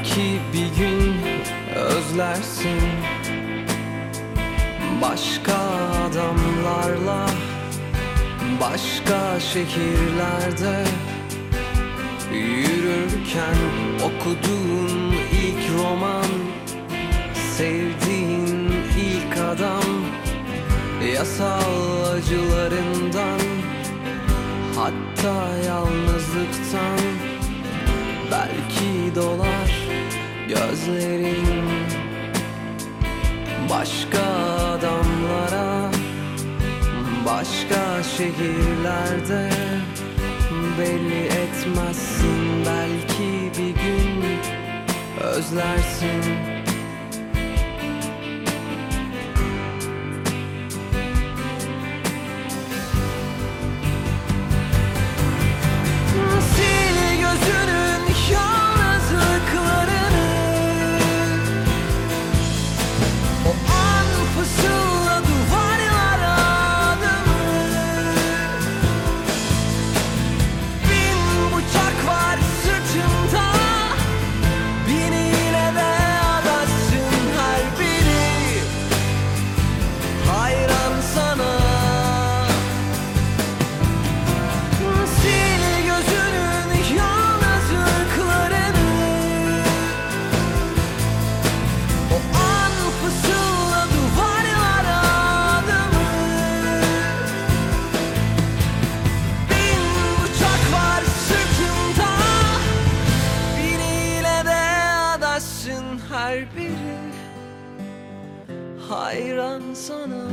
Belki bir gün özlersin. Başka adamlarla Başka şehirlerde Yürürken okuduğun ilk roman Sevdiğin ilk adam Yasal acılarından Hatta yalnızlıktan Belki dolar gözlerin Başka adamlara Başka şehirlerde Belli etmezsin. Belki bir gün özlersin Hayran sana.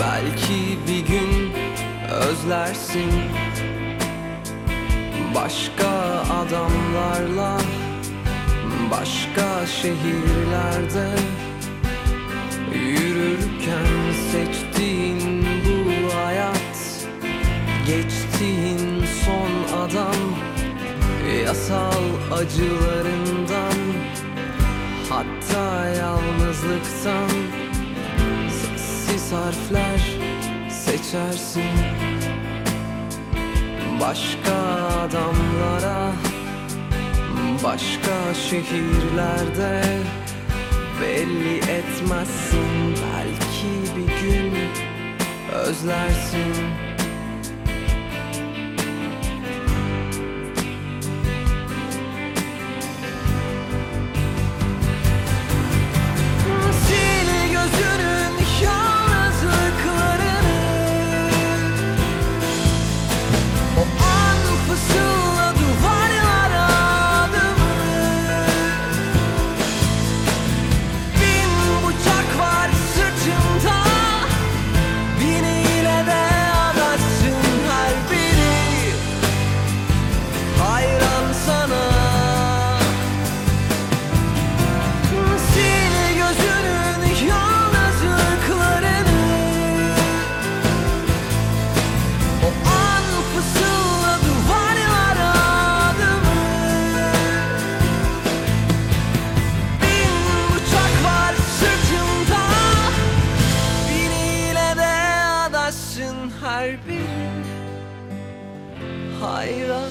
Belki bir gün özlersin. Başka adamlarla Başka şehirlerde Yürürken seçtiğin bu hayat Geçtiğin son adam Yasal acılarından Hatta yalnızlıktan Sessiz harfler seçersin. Başka adamlara Başka şehirlerde. Belli etmezsin Belki bir gün özlersin biri Hayran